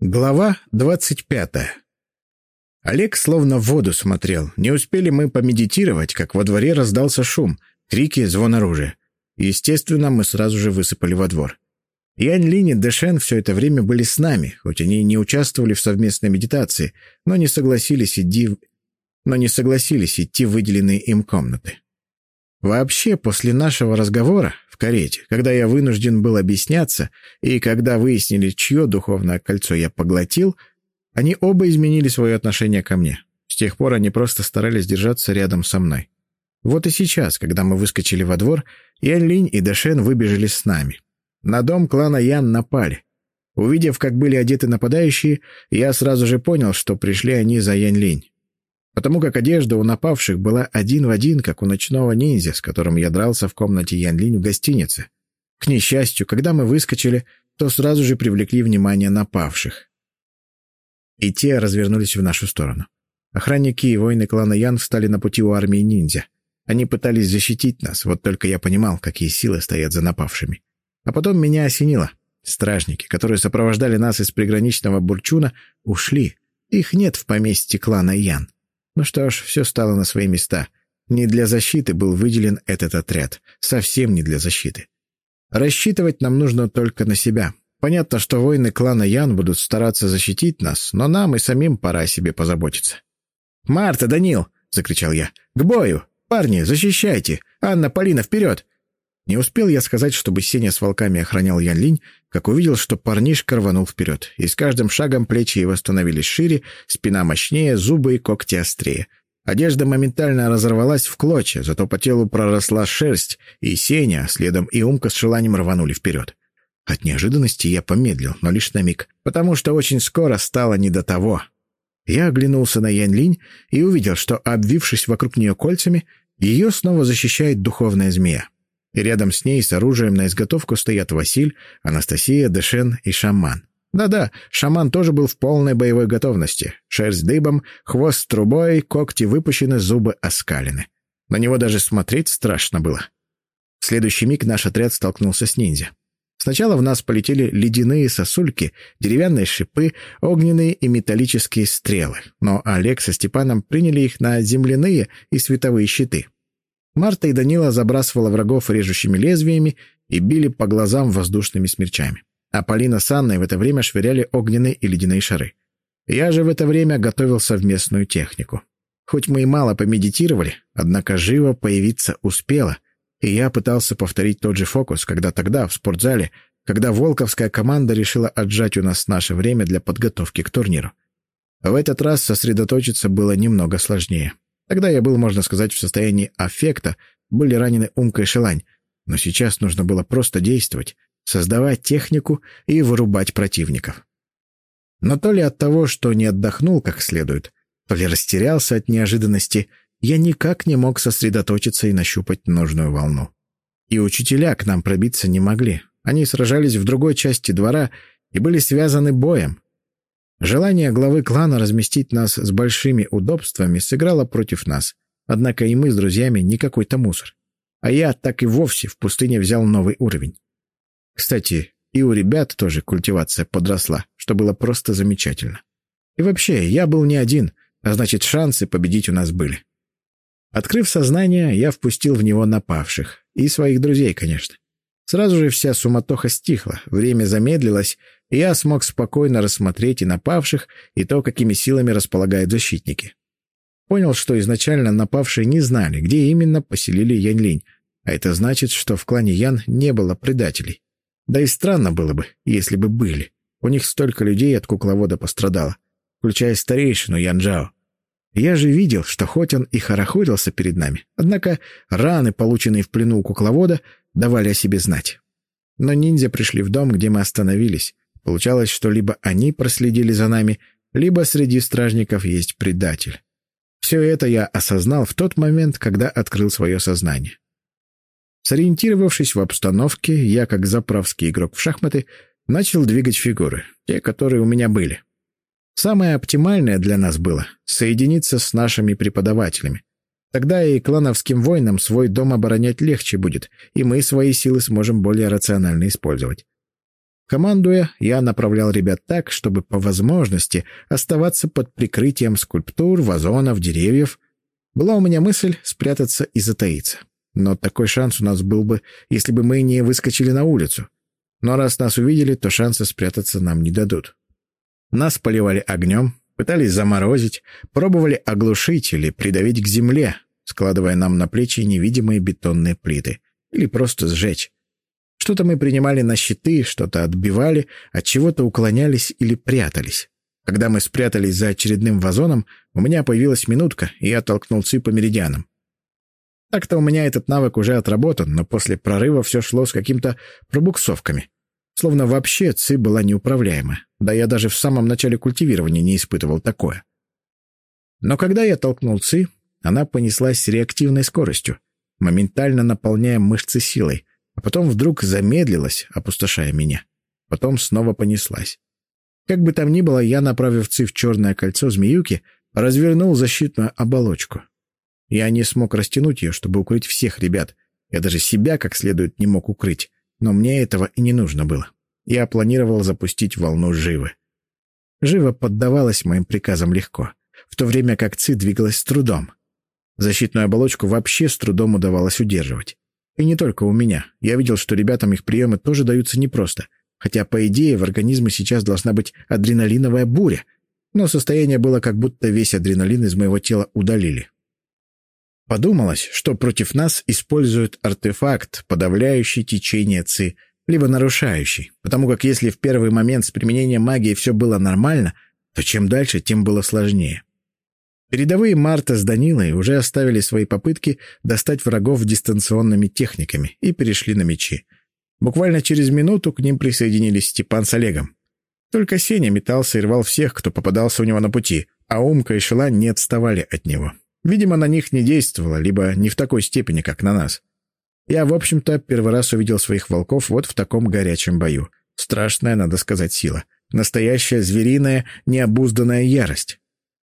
Глава двадцать пятая. Олег словно в воду смотрел. Не успели мы помедитировать, как во дворе раздался шум, крики, звон оружия. Естественно, мы сразу же высыпали во двор. Янь Линь и Дэшен все это время были с нами, хоть они не участвовали в совместной медитации, но не согласились идти, но не согласились идти в выделенные им комнаты. Вообще, после нашего разговора в карете, когда я вынужден был объясняться, и когда выяснили, чье духовное кольцо я поглотил, они оба изменили свое отношение ко мне. С тех пор они просто старались держаться рядом со мной. Вот и сейчас, когда мы выскочили во двор, Янь-Линь и Дэшен выбежали с нами. На дом клана Ян напали. Увидев, как были одеты нападающие, я сразу же понял, что пришли они за Янь-Линь потому как одежда у напавших была один в один, как у ночного ниндзя, с которым я дрался в комнате Янлинь в гостинице. К несчастью, когда мы выскочили, то сразу же привлекли внимание напавших. И те развернулись в нашу сторону. Охранники и воины клана Ян встали на пути у армии ниндзя. Они пытались защитить нас, вот только я понимал, какие силы стоят за напавшими. А потом меня осенило. Стражники, которые сопровождали нас из приграничного Бурчуна, ушли. Их нет в поместье клана Ян. Ну что ж, все стало на свои места. Не для защиты был выделен этот отряд. Совсем не для защиты. Рассчитывать нам нужно только на себя. Понятно, что воины клана Ян будут стараться защитить нас, но нам и самим пора о себе позаботиться. «Марта, Данил!» — закричал я. «К бою! Парни, защищайте! Анна, Полина, вперед!» Не успел я сказать, чтобы Сеня с волками охранял Ян Линь, как увидел, что парнишка рванул вперед, и с каждым шагом плечи его становились шире, спина мощнее, зубы и когти острее. Одежда моментально разорвалась в клочья, зато по телу проросла шерсть, и Сеня, следом и Умка с желанием рванули вперед. От неожиданности я помедлил, но лишь на миг, потому что очень скоро стало не до того. Я оглянулся на Янь Линь и увидел, что, обвившись вокруг нее кольцами, ее снова защищает духовная змея и рядом с ней с оружием на изготовку стоят Василь, Анастасия, Дэшен и шаман. Да-да, шаман тоже был в полной боевой готовности. Шерсть дыбом, хвост трубой, когти выпущены, зубы оскалены. На него даже смотреть страшно было. В следующий миг наш отряд столкнулся с ниндзя. Сначала в нас полетели ледяные сосульки, деревянные шипы, огненные и металлические стрелы, но Олег со Степаном приняли их на земляные и световые щиты. Марта и Данила забрасывала врагов режущими лезвиями и били по глазам воздушными смерчами. А Полина с Анной в это время швыряли огненные и ледяные шары. Я же в это время готовил совместную технику. Хоть мы и мало помедитировали, однако живо появиться успело, и я пытался повторить тот же фокус, когда тогда, в спортзале, когда волковская команда решила отжать у нас наше время для подготовки к турниру. В этот раз сосредоточиться было немного сложнее. Тогда я был, можно сказать, в состоянии аффекта, были ранены Умка и Шелань, но сейчас нужно было просто действовать, создавать технику и вырубать противников. Но то ли от того, что не отдохнул как следует, то ли растерялся от неожиданности, я никак не мог сосредоточиться и нащупать нужную волну. И учителя к нам пробиться не могли. Они сражались в другой части двора и были связаны боем, Желание главы клана разместить нас с большими удобствами сыграло против нас. Однако и мы с друзьями не какой-то мусор. А я так и вовсе в пустыне взял новый уровень. Кстати, и у ребят тоже культивация подросла, что было просто замечательно. И вообще, я был не один, а значит, шансы победить у нас были. Открыв сознание, я впустил в него напавших. И своих друзей, конечно. Сразу же вся суматоха стихла, время замедлилось, я смог спокойно рассмотреть и напавших, и то, какими силами располагают защитники. Понял, что изначально напавшие не знали, где именно поселили Янь-Линь, а это значит, что в клане Ян не было предателей. Да и странно было бы, если бы были. У них столько людей от кукловода пострадало, включая старейшину Янжао. Я же видел, что хоть он и хорохорился перед нами, однако раны, полученные в плену у кукловода, давали о себе знать. Но ниндзя пришли в дом, где мы остановились. Получалось, что либо они проследили за нами, либо среди стражников есть предатель. Все это я осознал в тот момент, когда открыл свое сознание. Сориентировавшись в обстановке, я, как заправский игрок в шахматы, начал двигать фигуры, те, которые у меня были. Самое оптимальное для нас было — соединиться с нашими преподавателями, Тогда и клановским воинам свой дом оборонять легче будет, и мы свои силы сможем более рационально использовать. Командуя, я направлял ребят так, чтобы по возможности оставаться под прикрытием скульптур, вазонов, деревьев. Была у меня мысль спрятаться и затаиться. Но такой шанс у нас был бы, если бы мы не выскочили на улицу. Но раз нас увидели, то шанса спрятаться нам не дадут. Нас поливали огнем, пытались заморозить, пробовали оглушить или придавить к земле, складывая нам на плечи невидимые бетонные плиты, или просто сжечь. Что-то мы принимали на щиты, что-то отбивали, от чего-то уклонялись или прятались. Когда мы спрятались за очередным вазоном, у меня появилась минутка, и я толкнул Ци по меридианам. Так-то у меня этот навык уже отработан, но после прорыва все шло с какими-то пробуксовками. Словно вообще Ци была неуправляема. Да я даже в самом начале культивирования не испытывал такое. Но когда я толкнул Ци, она понеслась с реактивной скоростью, моментально наполняя мышцы силой, а потом вдруг замедлилась, опустошая меня. Потом снова понеслась. Как бы там ни было, я, направив Ци в черное кольцо змеюки, развернул защитную оболочку. Я не смог растянуть ее, чтобы укрыть всех ребят. Я даже себя как следует не мог укрыть, но мне этого и не нужно было. Я планировал запустить волну живы. Жива поддавалась моим приказам легко, в то время как Ци двигалась с трудом. Защитную оболочку вообще с трудом удавалось удерживать. И не только у меня. Я видел, что ребятам их приемы тоже даются непросто. Хотя, по идее, в организме сейчас должна быть адреналиновая буря. Но состояние было, как будто весь адреналин из моего тела удалили. Подумалось, что против нас используют артефакт, подавляющий течение ЦИ, либо нарушающий, потому как если в первый момент с применением магии все было нормально, то чем дальше, тем было сложнее. Передовые Марта с Данилой уже оставили свои попытки достать врагов дистанционными техниками и перешли на мечи. Буквально через минуту к ним присоединились Степан с Олегом. Только Сеня метался и рвал всех, кто попадался у него на пути, а Умка и Шела не отставали от него. Видимо, на них не действовало, либо не в такой степени, как на нас. Я, в общем-то, первый раз увидел своих волков вот в таком горячем бою. Страшная, надо сказать, сила. Настоящая звериная, необузданная ярость.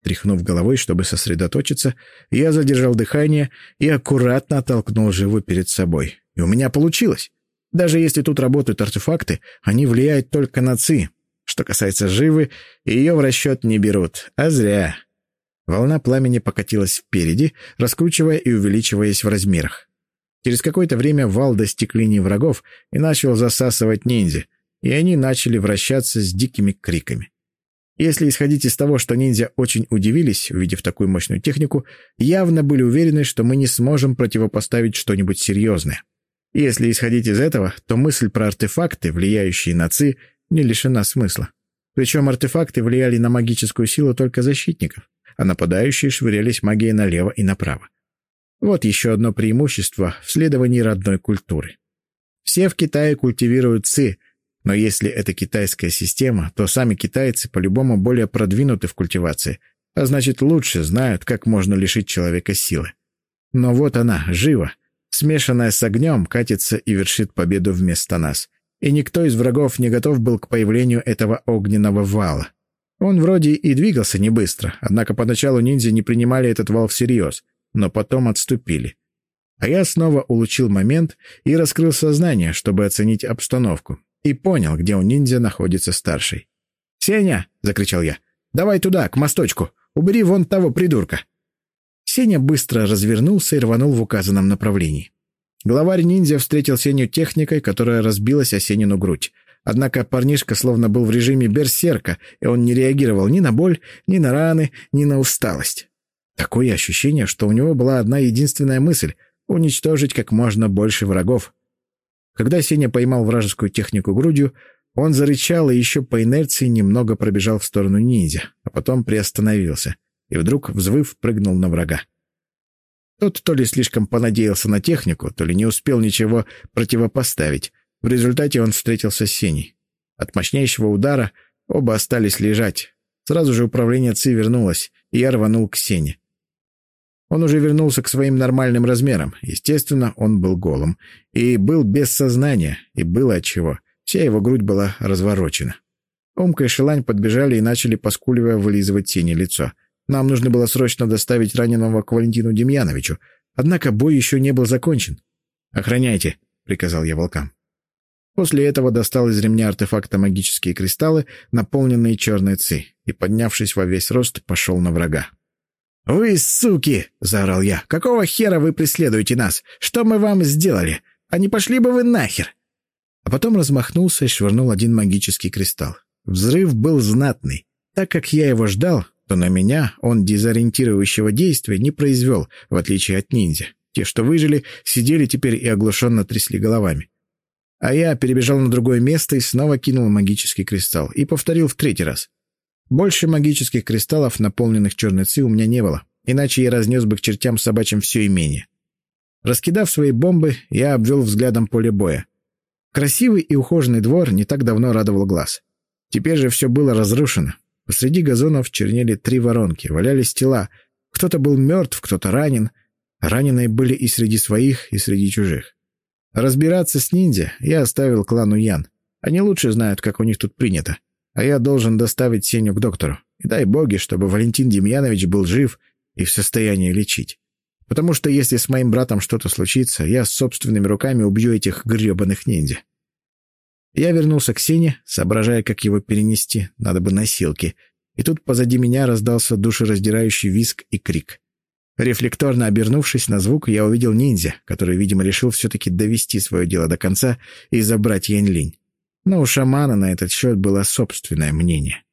Тряхнув головой, чтобы сосредоточиться, я задержал дыхание и аккуратно оттолкнул живу перед собой. И у меня получилось. Даже если тут работают артефакты, они влияют только на ЦИ. Что касается живы, ее в расчет не берут. А зря. Волна пламени покатилась впереди, раскручивая и увеличиваясь в размерах. Через какое-то время вал достиг линии врагов и начал засасывать ниндзя, и они начали вращаться с дикими криками. Если исходить из того, что ниндзя очень удивились, увидев такую мощную технику, явно были уверены, что мы не сможем противопоставить что-нибудь серьезное. Если исходить из этого, то мысль про артефакты, влияющие на ЦИ, не лишена смысла. Причем артефакты влияли на магическую силу только защитников, а нападающие швырялись магией налево и направо. Вот еще одно преимущество в следовании родной культуры. Все в Китае культивируют ЦИ, но если это китайская система, то сами китайцы по-любому более продвинуты в культивации, а значит лучше знают, как можно лишить человека силы. Но вот она, жива, смешанная с огнем, катится и вершит победу вместо нас. И никто из врагов не готов был к появлению этого огненного вала. Он вроде и двигался не быстро, однако поначалу ниндзя не принимали этот вал всерьез, но потом отступили. А я снова улучил момент и раскрыл сознание, чтобы оценить обстановку, и понял, где у ниндзя находится старший. «Сеня!» — закричал я. «Давай туда, к мосточку! Убери вон того придурка!» Сеня быстро развернулся и рванул в указанном направлении. Главарь ниндзя встретил Сеню техникой, которая разбилась о Сенину грудь. Однако парнишка словно был в режиме берсерка, и он не реагировал ни на боль, ни на раны, ни на усталость. Такое ощущение, что у него была одна единственная мысль — уничтожить как можно больше врагов. Когда Сеня поймал вражескую технику грудью, он зарычал и еще по инерции немного пробежал в сторону ниндзя, а потом приостановился и вдруг, взвыв, прыгнул на врага. Тот то ли слишком понадеялся на технику, то ли не успел ничего противопоставить. В результате он встретился с Сеней. От мощнейшего удара оба остались лежать. Сразу же управление ЦИ вернулось, и я рванул к Сене. Он уже вернулся к своим нормальным размерам. Естественно, он был голым. И был без сознания, и было отчего. Вся его грудь была разворочена. Омка и Шелань подбежали и начали, поскуливая, вылизывать тени лицо. Нам нужно было срочно доставить раненого к Валентину Демьяновичу. Однако бой еще не был закончен. «Охраняйте», — приказал я волкам. После этого достал из ремня артефакта магические кристаллы, наполненные черной ци, и, поднявшись во весь рост, пошел на врага. «Вы суки!» — заорал я. «Какого хера вы преследуете нас? Что мы вам сделали? А не пошли бы вы нахер!» А потом размахнулся и швырнул один магический кристалл. Взрыв был знатный. Так как я его ждал, то на меня он дезориентирующего действия не произвел, в отличие от ниндзя. Те, что выжили, сидели теперь и оглушенно трясли головами. А я перебежал на другое место и снова кинул магический кристалл. И повторил в третий раз. Больше магических кристаллов, наполненных черной ци, у меня не было. Иначе я разнес бы к чертям собачьим все имение. Раскидав свои бомбы, я обвел взглядом поле боя. Красивый и ухоженный двор не так давно радовал глаз. Теперь же все было разрушено. Посреди газонов чернели три воронки, валялись тела. Кто-то был мертв, кто-то ранен. Раненые были и среди своих, и среди чужих. Разбираться с ниндзя я оставил клану Ян. Они лучше знают, как у них тут принято. А я должен доставить Сеню к доктору. И дай боги, чтобы Валентин Демьянович был жив и в состоянии лечить. Потому что если с моим братом что-то случится, я собственными руками убью этих гребаных ниндзя. Я вернулся к Сене, соображая, как его перенести, надо бы носилки. И тут позади меня раздался душераздирающий виск и крик. Рефлекторно обернувшись на звук, я увидел ниндзя, который, видимо, решил все-таки довести свое дело до конца и забрать Янь-Линь. Но у шамана на этот счет было собственное мнение.